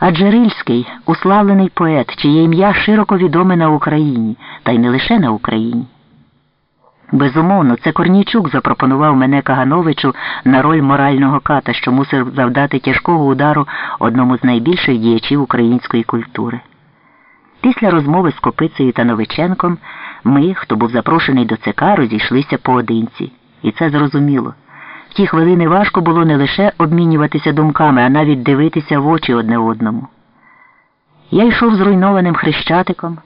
Адже Рильський уславлений поет, чиє ім'я широко відоме на Україні, та й не лише на Україні. Безумовно, це Корнійчук запропонував мене Кагановичу на роль морального ката, що мусив завдати тяжкого удару одному з найбільших діячів української культури. Після розмови з Копицею та Новиченком ми, хто був запрошений до ЦК, розійшлися поодинці. І це зрозуміло. В ті хвилини важко було не лише обмінюватися думками, а навіть дивитися в очі одне одному. Я йшов зруйнованим хрещатиком.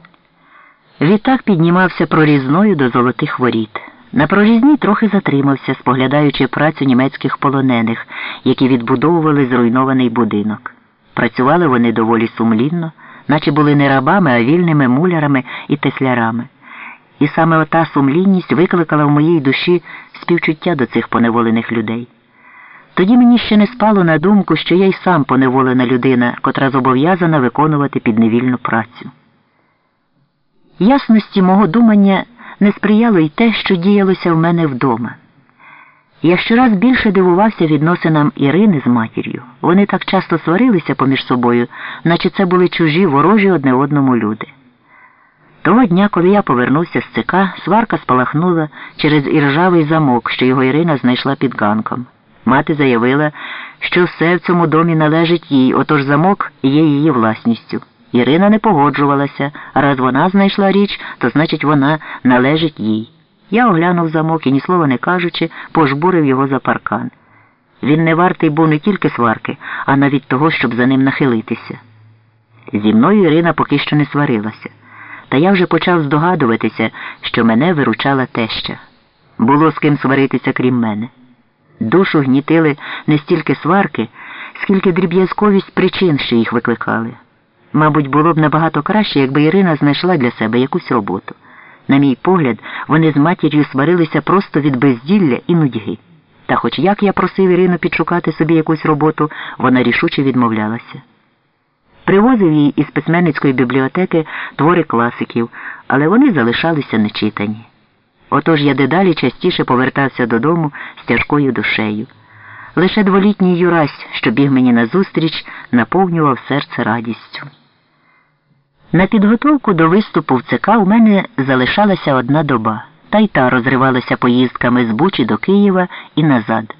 Відтак піднімався прорізною до золотих воріт. На прорізні трохи затримався, споглядаючи працю німецьких полонених, які відбудовували зруйнований будинок. Працювали вони доволі сумлінно, наче були не рабами, а вільними мулярами і теслярами. І саме ота сумлінність викликала в моїй душі співчуття до цих поневолених людей. Тоді мені ще не спало на думку, що я й сам поневолена людина, котра зобов'язана виконувати підневільну працю. Ясності мого думання не сприяло й те, що діялося в мене вдома. Я щораз більше дивувався відносинам Ірини з матір'ю. Вони так часто сварилися поміж собою, наче це були чужі ворожі одне одному люди. Того дня, коли я повернувся з ЦК, сварка спалахнула через іржавий замок, що його Ірина знайшла під ганком. Мати заявила, що все в цьому домі належить їй, отож замок є її власністю. Ірина не погоджувалася, а раз вона знайшла річ, то значить вона належить їй. Я оглянув замок і, ні слова не кажучи, пожбурив його за паркан. Він не вартий був не тільки сварки, а навіть того, щоб за ним нахилитися. Зі мною Ірина поки що не сварилася, та я вже почав здогадуватися, що мене виручала теща. Було з ким сваритися, крім мене. Душу гнітили не стільки сварки, скільки дріб'язковість причин, що їх викликали. Мабуть, було б набагато краще, якби Ірина знайшла для себе якусь роботу. На мій погляд, вони з матір'ю сварилися просто від безділля і нудьги. Та хоч як я просив Ірину підшукати собі якусь роботу, вона рішуче відмовлялася. Привозив їй із письменницької бібліотеки твори класиків, але вони залишалися нечитані. Отож я дедалі частіше повертався додому з тяжкою душею. Лише дволітній Юрась, що біг мені назустріч, наповнював серце радістю. На підготовку до виступу в ЦК у мене залишалася одна доба, та й та розривалася поїздками з Бучі до Києва і назад.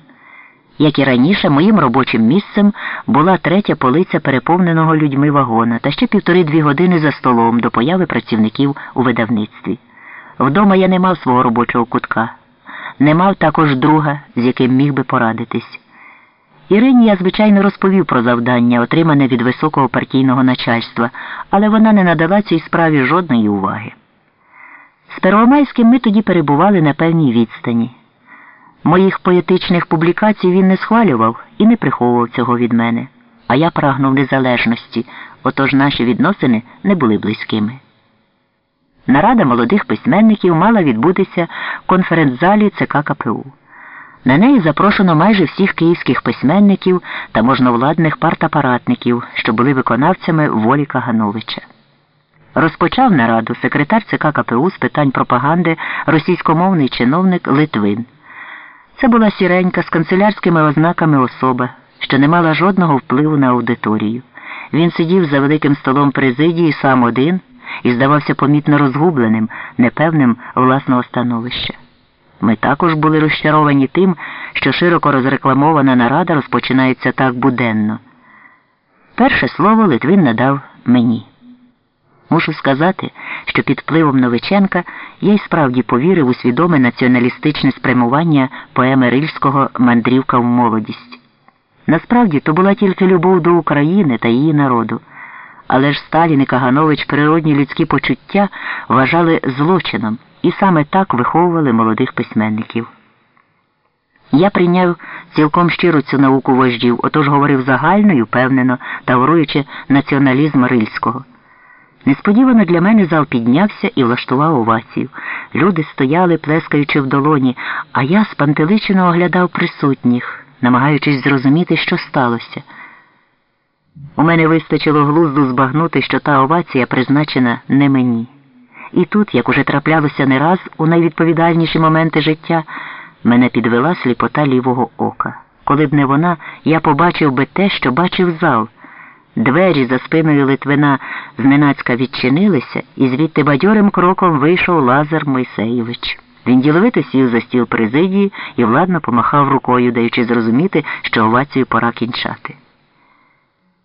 Як і раніше, моїм робочим місцем була третя полиця переповненого людьми вагона та ще півтори-дві години за столом до появи працівників у видавництві. Вдома я не мав свого робочого кутка, не мав також друга, з яким міг би порадитись. Ірині я, звичайно, розповів про завдання, отримане від високого партійного начальства, але вона не надала цій справі жодної уваги. З Первомайським ми тоді перебували на певній відстані. Моїх поетичних публікацій він не схвалював і не приховував цього від мене, а я прагнув незалежності, отож наші відносини не були близькими. Нарада молодих письменників мала відбутися в конференц-залі ЦК КПУ. На неї запрошено майже всіх київських письменників та можновладних партапаратників, що були виконавцями волі Кагановича. Розпочав нараду секретар ЦК КПУ з питань пропаганди російськомовний чиновник Литвин. Це була сіренька з канцелярськими ознаками особа, що не мала жодного впливу на аудиторію. Він сидів за великим столом президії сам один і здавався помітно розгубленим, непевним власного становища. Ми також були розчаровані тим, що широко розрекламована нарада розпочинається так буденно. Перше слово Литвин надав мені. Мушу сказати, що під впливом Новиченка я й справді повірив у свідоме націоналістичне спрямування поеми Рильського Мандрівка в молодість. Насправді то була тільки любов до України та її народу, але ж Сталін і Каганович природні людські почуття вважали злочином і саме так виховували молодих письменників. Я прийняв цілком щиру цю науку вождів, отож говорив загально і впевнено, тавруючи націоналізм Рильського. Несподівано для мене зал піднявся і влаштував овацію. Люди стояли, плескаючи в долоні, а я спантеличено оглядав присутніх, намагаючись зрозуміти, що сталося. У мене вистачило глузду збагнути, що та овація призначена не мені. І тут, як уже траплялося не раз у найвідповідальніші моменти життя, мене підвела сліпота лівого ока. Коли б не вона, я побачив би те, що бачив зал. Двері за спиною Литвина зненацька відчинилися, і звідти бадьорим кроком вийшов Лазар Мойсеєвич. Він діловито сів за стіл президії і владно помахав рукою, даючи зрозуміти, що овацію пора кінчати.